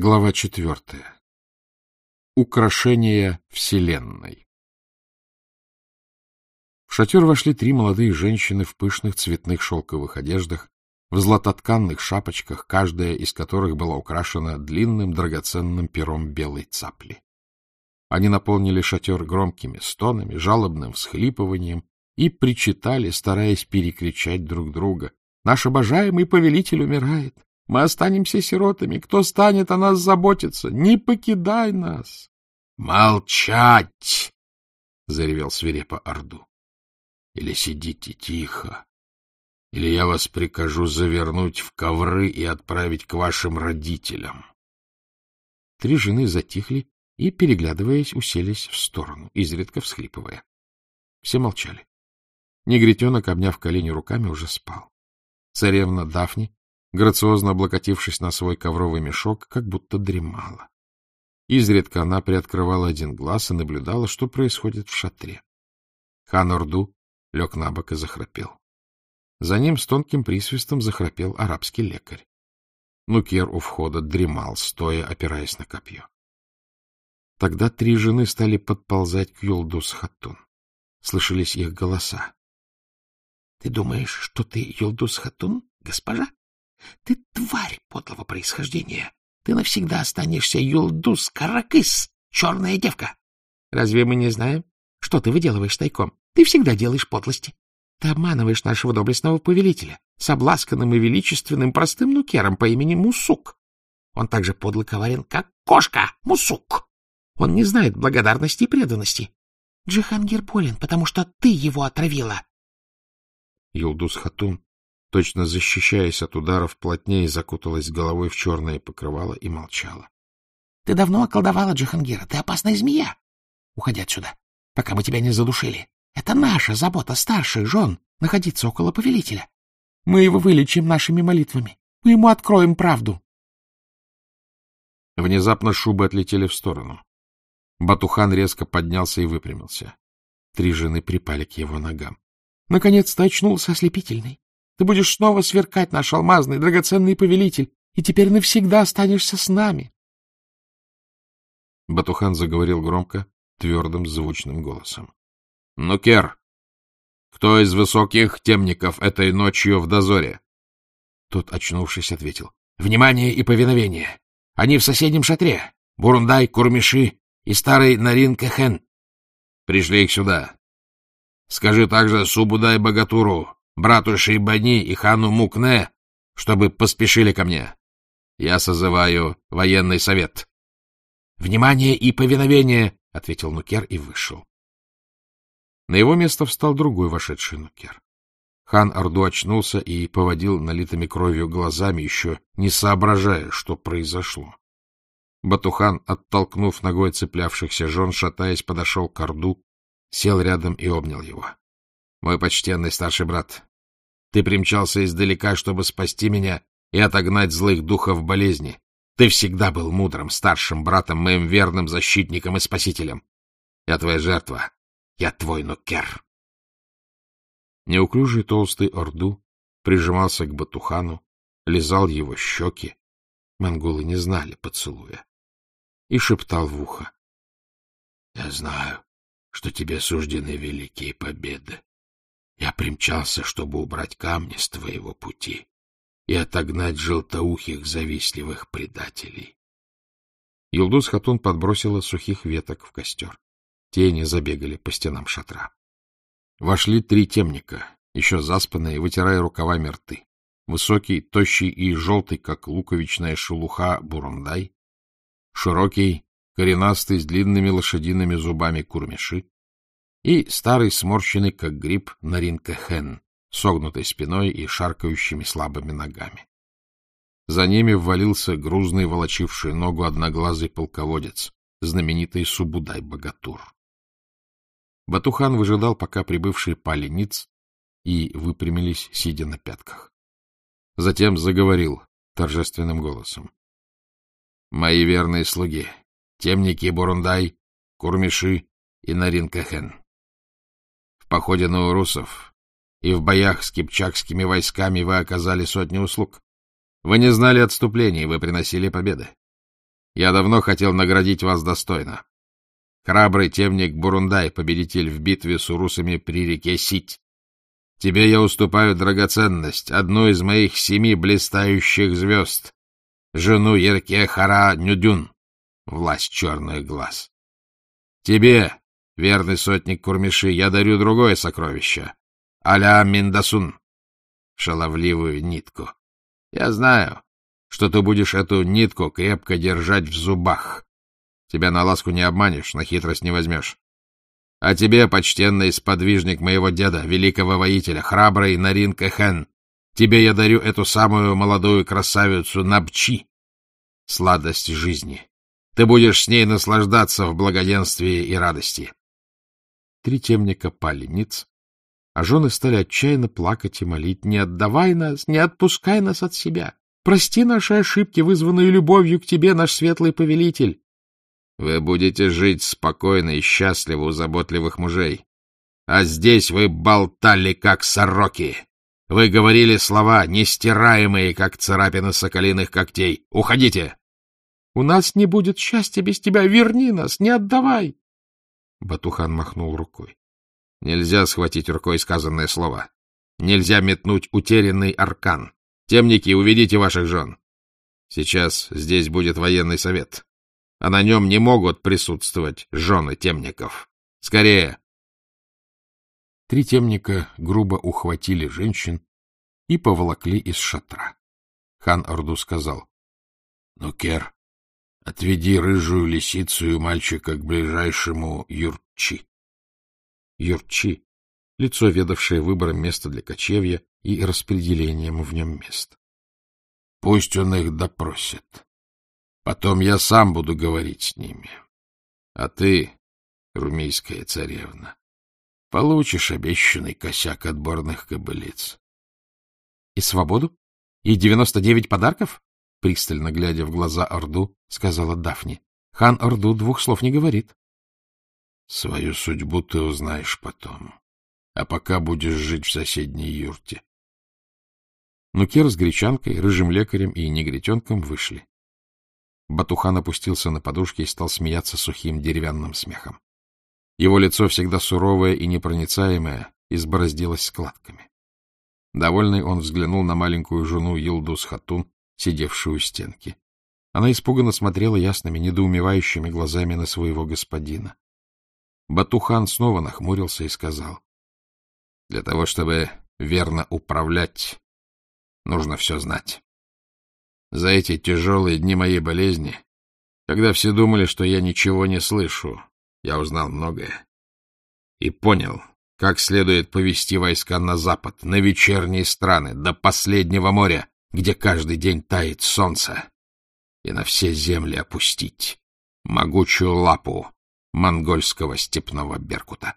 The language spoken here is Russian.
Глава четвертая. Украшение Вселенной. В шатер вошли три молодые женщины в пышных цветных шелковых одеждах, в златотканных шапочках, каждая из которых была украшена длинным драгоценным пером белой цапли. Они наполнили шатер громкими стонами, жалобным всхлипыванием и причитали, стараясь перекричать друг друга. «Наш обожаемый повелитель умирает! Мы останемся сиротами. Кто станет о нас заботиться? Не покидай нас! Молчать! — заревел свирепо Орду. — Или сидите тихо, или я вас прикажу завернуть в ковры и отправить к вашим родителям. Три жены затихли и, переглядываясь, уселись в сторону, изредка всхлипывая. Все молчали. Негритенок, обняв колени руками, уже спал. Царевна Дафни грациозно облокотившись на свой ковровый мешок, как будто дремала. Изредка она приоткрывала один глаз и наблюдала, что происходит в шатре. Хан Орду лег на бок и захрапел. За ним с тонким присвистом захрапел арабский лекарь. Нукер у входа дремал, стоя, опираясь на копье. Тогда три жены стали подползать к Юлдус Хатун. Слышались их голоса. — Ты думаешь, что ты Юлдус Хатун, госпожа? Ты тварь подлого происхождения. Ты навсегда останешься Юлдус Каракыс, черная девка. Разве мы не знаем, что ты выделываешь тайком? Ты всегда делаешь подлости. Ты обманываешь нашего доблестного повелителя, с обласканным и величественным простым нукером по имени Мусук. Он также подлый коварен, как кошка, Мусук. Он не знает благодарности и преданности. Джихангир болен, потому что ты его отравила. Юлдус Хатун точно защищаясь от ударов, плотнее закуталась головой в черное покрывало и молчала. — Ты давно околдовала Джихангира. Ты опасная змея. Уходи отсюда, пока мы тебя не задушили. Это наша забота старших жен — находиться около повелителя. Мы его вылечим нашими молитвами. Мы ему откроем правду. Внезапно шубы отлетели в сторону. Батухан резко поднялся и выпрямился. Три жены припали к его ногам. Наконец-то очнулся ослепительный. Ты будешь снова сверкать, наш алмазный, драгоценный повелитель, и теперь навсегда останешься с нами. Батухан заговорил громко, твердым, звучным голосом. — Ну, Кер, кто из высоких темников этой ночью в дозоре? Тот, очнувшись, ответил. — Внимание и повиновение! Они в соседнем шатре. Бурундай, Курмиши и старый Нарин Кехен. Пришли их сюда. Скажи также Субудай Богатуру, брату Шейбани и хану Мукне, чтобы поспешили ко мне. Я созываю военный совет. — Внимание и повиновение! — ответил Нукер и вышел. На его место встал другой вошедший Нукер. Хан Орду очнулся и поводил налитыми кровью глазами, еще не соображая, что произошло. Батухан, оттолкнув ногой цеплявшихся жен, шатаясь, подошел к Орду, сел рядом и обнял его. — Мой почтенный старший брат, ты примчался издалека, чтобы спасти меня и отогнать злых духов болезни. Ты всегда был мудрым, старшим братом, моим верным защитником и спасителем. Я твоя жертва. Я твой нукер. Неуклюжий толстый Орду прижимался к Батухану, лизал его щеки. Монголы не знали поцелуя. И шептал в ухо. — Я знаю, что тебе суждены великие победы. Я примчался, чтобы убрать камни с твоего пути и отогнать желтоухих завистливых предателей. Юлдус Хатун подбросила сухих веток в костер. Тени забегали по стенам шатра. Вошли три темника, еще заспанные, вытирая рукавами рты. Высокий, тощий и желтый, как луковичная шелуха, бурундай. Широкий, коренастый, с длинными лошадиными зубами курмиши и старый сморщенный, как гриб, Наринка Хен, согнутой спиной и шаркающими слабыми ногами. За ними ввалился грузный, волочивший ногу одноглазый полководец, знаменитый Субудай-богатур. Батухан выжидал, пока прибывшие пали ниц и выпрямились, сидя на пятках. Затем заговорил торжественным голосом. — Мои верные слуги, темники Бурундай, Курмиши и Наринкахен, походе на урусов и в боях с кипчакскими войсками вы оказали сотни услуг. Вы не знали отступлений, вы приносили победы. Я давно хотел наградить вас достойно. Храбрый темник Бурундай, победитель в битве с урусами при реке Сить. Тебе я уступаю драгоценность, одну из моих семи блистающих звезд, жену Ерке Хара Нюдюн, власть черных глаз. Тебе, верный сотник Курмиши, я дарю другое сокровище — аля Миндасун, шаловливую нитку. Я знаю, что ты будешь эту нитку крепко держать в зубах. Тебя на ласку не обманешь, на хитрость не возьмешь. А тебе, почтенный сподвижник моего деда, великого воителя, храбрый Нарин Кэхэн, тебе я дарю эту самую молодую красавицу Набчи, сладость жизни. Ты будешь с ней наслаждаться в благоденствии и радости. Три темника пали ниц, а жены стали отчаянно плакать и молить. «Не отдавай нас, не отпускай нас от себя! Прости наши ошибки, вызванные любовью к тебе, наш светлый повелитель!» Вы будете жить спокойно и счастливо у заботливых мужей. А здесь вы болтали, как сороки. Вы говорили слова, нестираемые, как царапины соколиных когтей. Уходите! — У нас не будет счастья без тебя. Верни нас, не отдавай! Батухан махнул рукой. — Нельзя схватить рукой сказанное слово. Нельзя метнуть утерянный аркан. Темники, уведите ваших жен. Сейчас здесь будет военный совет а на нем не могут присутствовать жены темников. Скорее! Три темника грубо ухватили женщин и поволокли из шатра. Хан Орду сказал, — Ну, Кер, отведи рыжую лисицу и мальчика к ближайшему Юрчи. Юрчи — лицо, ведавшее выбором места для кочевья и распределением в нем мест. Пусть он их допросит. Потом я сам буду говорить с ними. А ты, румейская царевна, получишь обещанный косяк отборных кобылиц. — И свободу? И девяносто девять подарков? — пристально глядя в глаза Орду, сказала Дафни. Хан Орду двух слов не говорит. — Свою судьбу ты узнаешь потом, а пока будешь жить в соседней юрте. Нукер с гречанкой, рыжим лекарем и негритенком вышли. Батухан опустился на подушки и стал смеяться сухим деревянным смехом. Его лицо, всегда суровое и непроницаемое, избороздилось складками. Довольный он взглянул на маленькую жену Йилдус Хатун, сидевшую у стенки. Она испуганно смотрела ясными, недоумевающими глазами на своего господина. Батухан снова нахмурился и сказал, — Для того, чтобы верно управлять, нужно все знать. За эти тяжелые дни моей болезни, когда все думали, что я ничего не слышу, я узнал многое. И понял, как следует повести войска на запад, на вечерние страны, до последнего моря, где каждый день тает солнце, и на все земли опустить могучую лапу монгольского степного беркута.